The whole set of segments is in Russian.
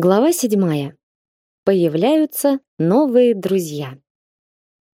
Глава седьмая. Появляются новые друзья.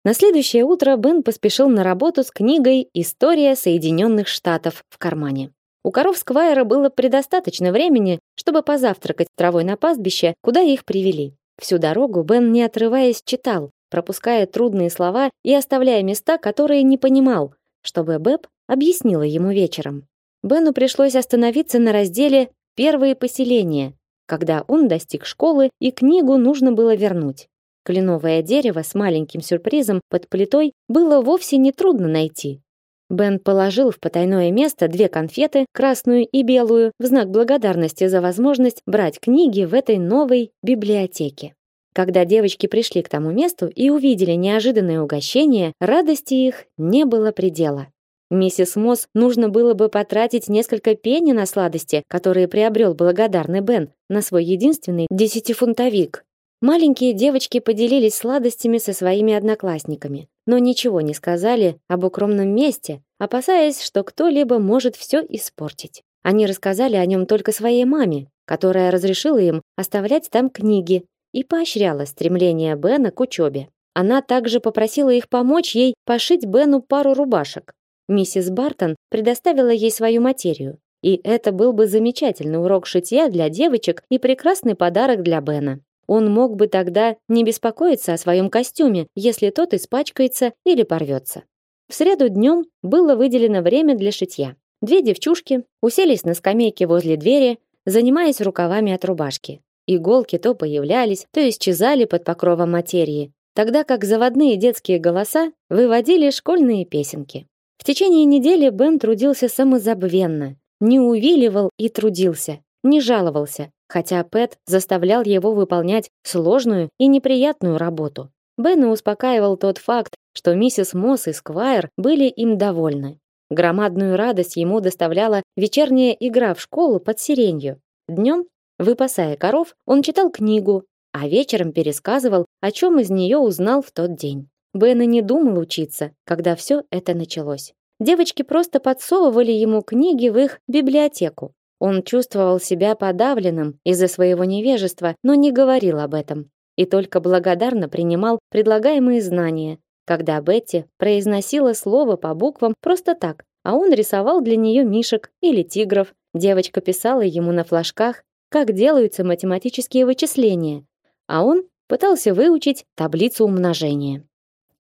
На следующее утро Бен поспешил на работу с книгой «История Соединенных Штатов» в кармане. У коров Сквайра было предостаточно времени, чтобы позавтракать травой на пастбище, куда их привели. Всю дорогу Бен, не отрываясь, читал, пропуская трудные слова и оставляя места, которые не понимал, чтобы Бэб объяснила ему вечером. Бену пришлось остановиться на разделе «Первые поселения», когда он достиг школы и книгу нужно было вернуть. Кленовое дерево с маленьким сюрпризом под плитой было вовсе не трудно найти. Бен положил в потайное место две конфеты, красную и белую, в знак благодарности за возможность брать книги в этой новой библиотеке. Когда девочки пришли к тому месту и увидели неожиданное угощение, радости их не было предела. Миссис Мосс нужно было бы потратить несколько пенни на сладости, которые приобрел благодарный Бен на свой единственный десятифунтовик. Маленькие девочки поделились сладостями со своими одноклассниками, но ничего не сказали об укромном месте, опасаясь, что кто-либо может все испортить. Они рассказали о нем только своей маме, которая разрешила им оставлять там книги и поощряла стремление Бена к учебе. Она также попросила их помочь ей пошить Бену пару рубашек, Миссис Бартон предоставила ей свою материю, и это был бы замечательный урок шитья для девочек и прекрасный подарок для Бена. Он мог бы тогда не беспокоиться о своем костюме, если тот испачкается или порвется. В среду днем было выделено время для шитья. Две девчушки уселись на скамейке возле двери, занимаясь рукавами от рубашки. Иголки то появлялись, то исчезали под покровом материи, тогда как заводные детские голоса выводили школьные песенки. В течение недели Бен трудился самозабвенно, не увиливал и трудился, не жаловался, хотя Пэт заставлял его выполнять сложную и неприятную работу. Бена успокаивал тот факт, что миссис Мосс и Сквайр были им довольны. Громадную радость ему доставляла вечерняя игра в школу под сиренью. Днем, выпасая коров, он читал книгу, а вечером пересказывал, о чем из нее узнал в тот день. Бен и не думал учиться, когда все это началось. Девочки просто подсовывали ему книги в их библиотеку. Он чувствовал себя подавленным из-за своего невежества, но не говорил об этом и только благодарно принимал предлагаемые знания, когда Бетти произносила слово по буквам просто так, а он рисовал для нее мишек или тигров. Девочка писала ему на флажках, как делаются математические вычисления, а он пытался выучить таблицу умножения.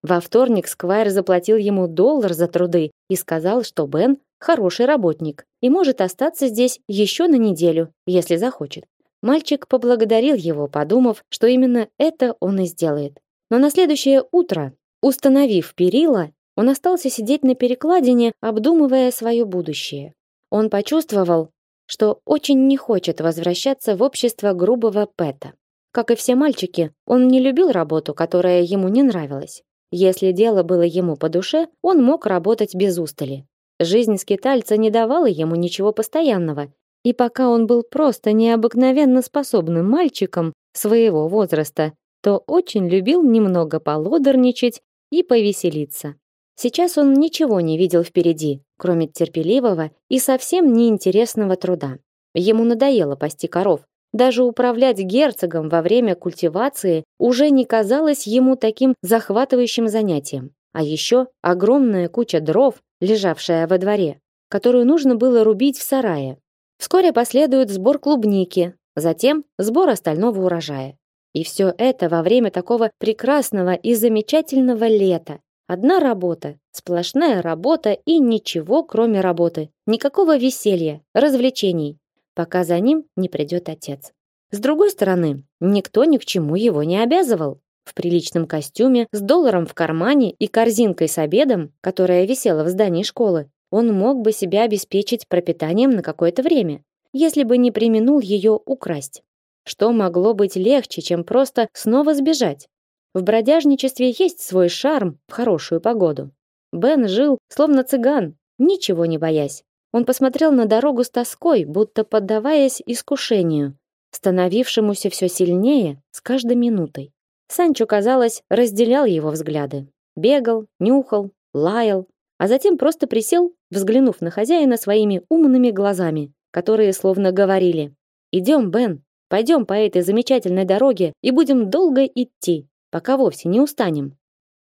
Во вторник Сквайр заплатил ему доллар за труды и сказал, что Бен хороший работник и может остаться здесь еще на неделю, если захочет. Мальчик поблагодарил его, подумав, что именно это он и сделает. Но на следующее утро, установив перила, он остался сидеть на перекладине, обдумывая свое будущее. Он почувствовал, что очень не хочет возвращаться в общество грубого Пэта. Как и все мальчики, он не любил работу, которая ему не нравилась. Если дело было ему по душе, он мог работать без устали. Жизнь скитальца не давала ему ничего постоянного, и пока он был просто необыкновенно способным мальчиком своего возраста, то очень любил немного полодорничать и повеселиться. Сейчас он ничего не видел впереди, кроме терпеливого и совсем неинтересного труда. Ему надоело пасти коров, даже управлять герцогом во время культивации уже не казалось ему таким захватывающим занятием. А еще огромная куча дров, лежавшая во дворе, которую нужно было рубить в сарае. Вскоре последует сбор клубники, затем сбор остального урожая. И все это во время такого прекрасного и замечательного лета. Одна работа, сплошная работа и ничего, кроме работы. Никакого веселья, развлечений, пока за ним не придет отец. С другой стороны, никто ни к чему его не обязывал. В приличном костюме, с долларом в кармане и корзинкой с обедом, которая висела в здании школы, он мог бы себя обеспечить пропитанием на какое-то время, если бы не применул ее украсть. Что могло быть легче, чем просто снова сбежать? В бродяжничестве есть свой шарм в хорошую погоду. Бен жил словно цыган, ничего не боясь. Он посмотрел на дорогу с тоской, будто поддаваясь искушению, становившемуся все сильнее с каждой минутой. Санчо, казалось, разделял его взгляды. Бегал, нюхал, лаял, а затем просто присел, взглянув на хозяина своими умными глазами, которые словно говорили: "Идем, Бен, Пойдем по этой замечательной дороге и будем долго идти, пока вовсе не устанем.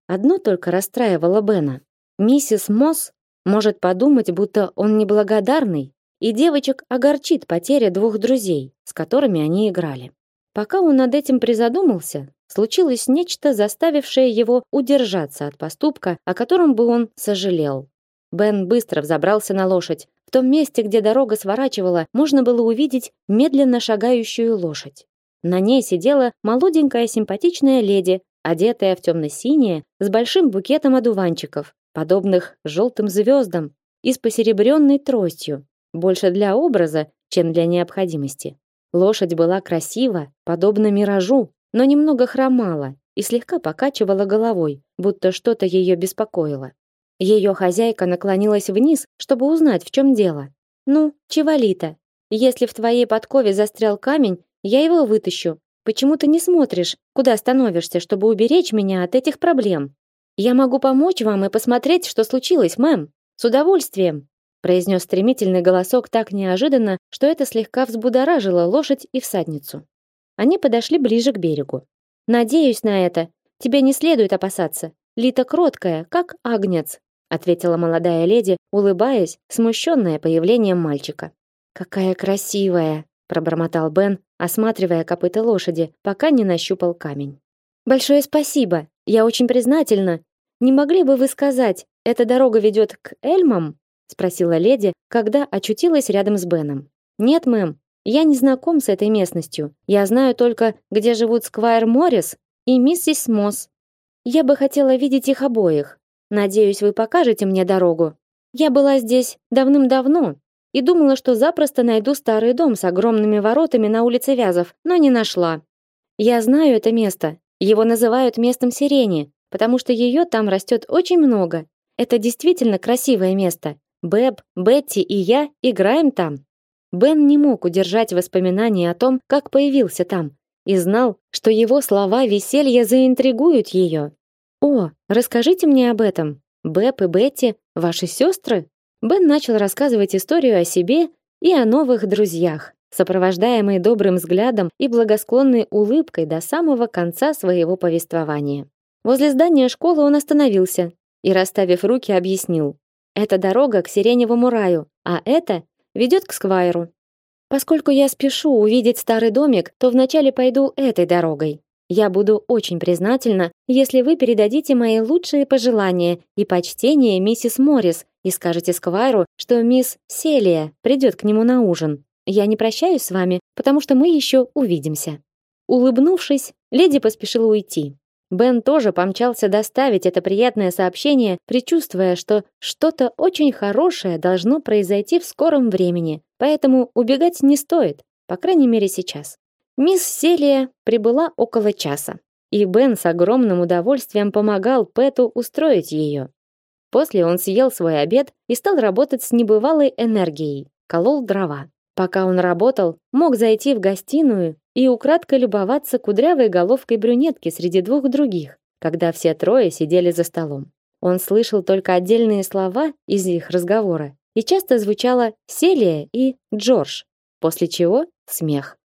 Одно только расстраивало Бена. Миссис Мосс может подумать, будто он неблагодарный, и девочек огорчит потеря двух друзей, с которыми они играли. Пока он над этим призадумался, случилось нечто, заставившее его удержаться от поступка, о котором бы он сожалел. Бен быстро взобрался на лошадь. В том месте, где дорога сворачивала, можно было увидеть медленно шагающую лошадь. На ней сидела молоденькая симпатичная леди, одетая в темно-синее, с большим букетом одуванчиков, подобных желтым звездам, и с посеребренной тростью, больше для образа, чем для необходимости. Лошадь была красива, подобна миражу, но немного хромала и слегка покачивала головой, будто что-то ее беспокоило. Ее хозяйка наклонилась вниз, чтобы узнать, в чем дело. «Ну, Чевалита, если в твоей подкове застрял камень, я его вытащу. Почему ты не смотришь, куда становишься, чтобы уберечь меня от этих проблем? Я могу помочь вам и посмотреть, что случилось, мэм. С удовольствием!» произнес стремительный голосок так неожиданно, что это слегка взбудоражило лошадь и всадницу. Они подошли ближе к берегу. Надеюсь на это. Тебе не следует опасаться. Лита кроткая, как агнец, ответила молодая леди, улыбаясь, смущенная появлением мальчика. Какая красивая, пробормотал Бен, осматривая копыта лошади, пока не нащупал камень. Большое спасибо. Я очень признательна. Не могли бы вы сказать, эта дорога ведет к Эльмам? спросила леди, когда очутилась рядом с Беном. Нет, мэм, я не знаком с этой местностью. Я знаю только, где живут Сквайр Моррис и миссис Мосс. Я бы хотела видеть их обоих. Надеюсь, вы покажете мне дорогу. Я была здесь давным-давно и думала, что запросто найду старый дом с огромными воротами на улице Вязов, но не нашла. Я знаю это место. Его называют местом сирени, потому что ее там растет очень много. Это действительно красивое место. Бэб, Бетти и я играем там. Бен не мог удержать воспоминаний о том, как появился там, и знал, что его слова веселья заинтригуют ее. О, расскажите мне об этом. Бэб и Бетти ваши сестры? Бен начал рассказывать историю о себе и о новых друзьях, сопровождаемый добрым взглядом и благосклонной улыбкой до самого конца своего повествования. Возле здания школы он остановился и, расставив руки, объяснил: это дорога к Сиреневому раю, а это ведет к Сквайру. Поскольку я спешу увидеть старый домик, то вначале пойду этой дорогой. Я буду очень признательна, если вы передадите мои лучшие пожелания и почтение миссис Моррис и скажете Сквайру, что мисс Селия придет к нему на ужин. Я не прощаюсь с вами, потому что мы еще увидимся. Улыбнувшись, леди поспешила уйти. Бен тоже помчался доставить это приятное сообщение, предчувствуя, что что-то очень хорошее должно произойти в скором времени, поэтому убегать не стоит, по крайней мере сейчас. Мисс Селия прибыла около часа, и Бен с огромным удовольствием помогал Пэту устроить ее. После он съел свой обед и стал работать с небывалой энергией, колол дрова. Пока он работал, мог зайти в гостиную и украдкой любоваться кудрявой головкой брюнетки среди двух других, когда все трое сидели за столом. Он слышал только отдельные слова из их разговора, и часто звучало «Селия» и «Джордж», после чего смех.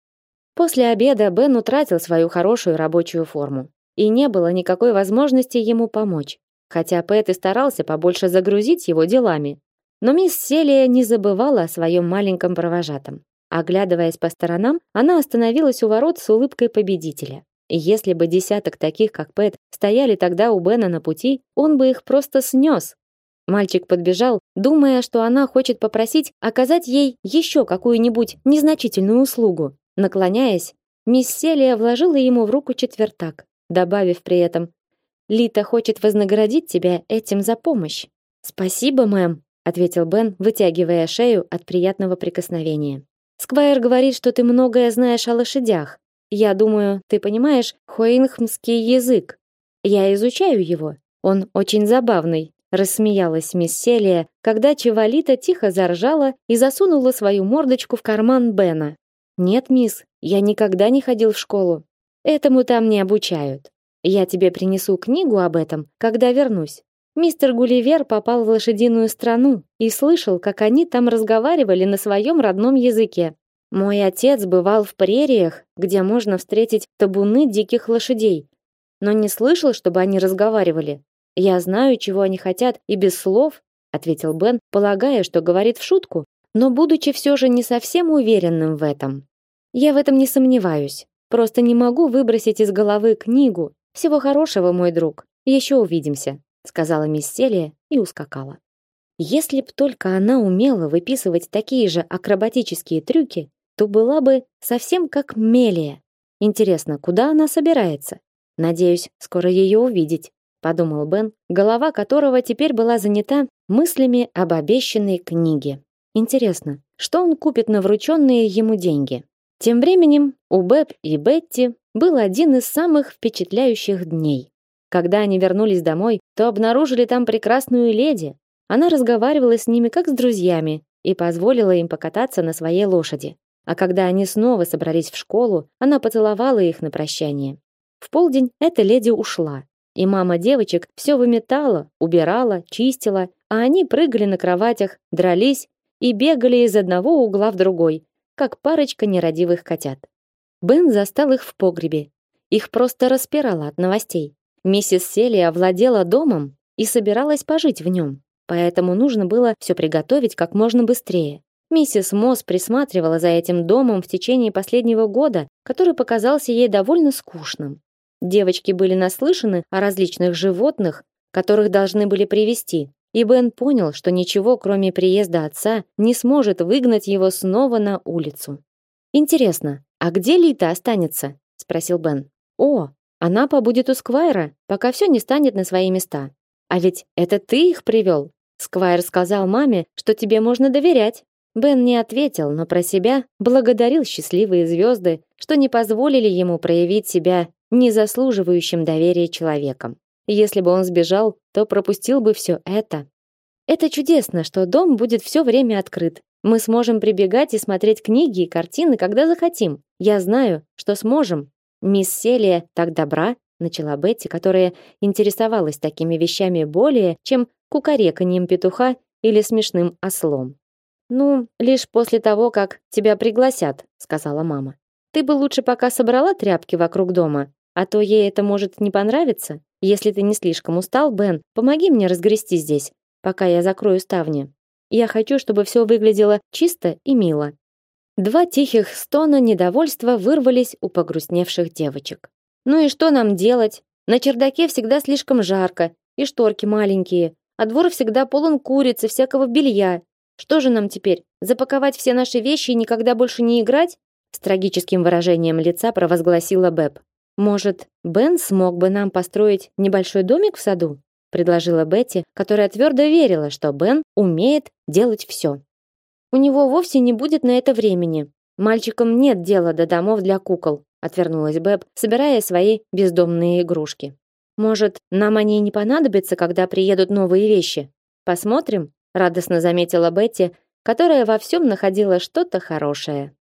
После обеда Бен утратил свою хорошую рабочую форму, и не было никакой возможности ему помочь, хотя Пэт и старался побольше загрузить его делами. Но мисс Селия не забывала о своем маленьком провожатом. Оглядываясь по сторонам, она остановилась у ворот с улыбкой победителя. Если бы десяток таких, как Пэт, стояли тогда у Бена на пути, он бы их просто снес. Мальчик подбежал, думая, что она хочет попросить оказать ей еще какую-нибудь незначительную услугу. Наклоняясь, мисс Селия вложила ему в руку четвертак, добавив при этом «Лита хочет вознаградить тебя этим за помощь». «Спасибо, мэм», ответил Бен, вытягивая шею от приятного прикосновения. Сквайр говорит, что ты многое знаешь о лошадях. Я думаю, ты понимаешь хуэйнхмский язык. Я изучаю его. Он очень забавный, рассмеялась мисс Селия, когда Чевалита тихо заржала и засунула свою мордочку в карман Бена. Нет, мисс, я никогда не ходил в школу. Этому там не обучают. Я тебе принесу книгу об этом, когда вернусь. Мистер Гулливер попал в лошадиную страну и слышал, как они там разговаривали на своем родном языке. Мой отец бывал в прериях, где можно встретить табуны диких лошадей, но не слышал, чтобы они разговаривали. Я знаю, чего они хотят, и без слов, ответил Бен, полагая, что говорит в шутку, но будучи все же не совсем уверенным в этом. Я в этом не сомневаюсь. Просто не могу выбросить из головы книгу. Всего хорошего, мой друг. Еще увидимся, сказала мисс Селия и ускакала. Если б только она умела выписывать такие же акробатические трюки, то была бы совсем как Мелия. Интересно, куда она собирается? Надеюсь, скоро ее увидеть, подумал Бен, голова которого теперь была занята мыслями об обещанной книге. Интересно, что он купит на врученные ему деньги? Тем временем у Бэб и Бетти был один из самых впечатляющих дней. Когда они вернулись домой, то обнаружили там прекрасную леди. Она разговаривала с ними как с друзьями и позволила им покататься на своей лошади. А когда они снова собрались в школу, она поцеловала их на прощание. В полдень эта леди ушла, и мама девочек все выметала, убирала, чистила, а они прыгали на кроватях, дрались и бегали из одного угла в другой, как парочка нерадивых котят. Бен застал их в погребе. Их просто распирало от новостей. Миссис Селия овладела домом и собиралась пожить в нем, поэтому нужно было все приготовить как можно быстрее. Миссис Мосс присматривала за этим домом в течение последнего года, который показался ей довольно скучным. Девочки были наслышаны о различных животных, которых должны были привести, и Бен понял, что ничего, кроме приезда отца, не сможет выгнать его снова на улицу. Интересно, а где Лита останется? спросил Бен. О, она побудет у Сквайра, пока все не станет на свои места. А ведь это ты их привел. Сквайр сказал маме, что тебе можно доверять. Бен не ответил, но про себя благодарил счастливые звезды, что не позволили ему проявить себя незаслуживающим доверия человеком. Если бы он сбежал, то пропустил бы все это. Это чудесно, что дом будет все время открыт. Мы сможем прибегать и смотреть книги и картины, когда захотим. Я знаю, что сможем. Мисс Селия так добра, начала Бетти, которая интересовалась такими вещами более, чем кукареканьем петуха или смешным ослом. Ну, лишь после того, как тебя пригласят, сказала мама. Ты бы лучше пока собрала тряпки вокруг дома, а то ей это может не понравиться. Если ты не слишком устал, Бен, помоги мне разгрести здесь, пока я закрою ставни. Я хочу, чтобы все выглядело чисто и мило. Два тихих стона недовольства вырвались у погрустневших девочек. Ну и что нам делать? На чердаке всегда слишком жарко, и шторки маленькие, а двор всегда полон куриц и всякого белья. Что же нам теперь? Запаковать все наши вещи и никогда больше не играть? С трагическим выражением лица провозгласила Бэб. Может, Бен смог бы нам построить небольшой домик в саду? предложила Бетти, которая твердо верила, что Бен умеет делать все. У него вовсе не будет на это времени. Мальчикам нет дела до домов для кукол, отвернулась Бэб, собирая свои бездомные игрушки. Может, нам они не понадобятся, когда приедут новые вещи? Посмотрим, радостно заметила Бетти, которая во всем находила что-то хорошее.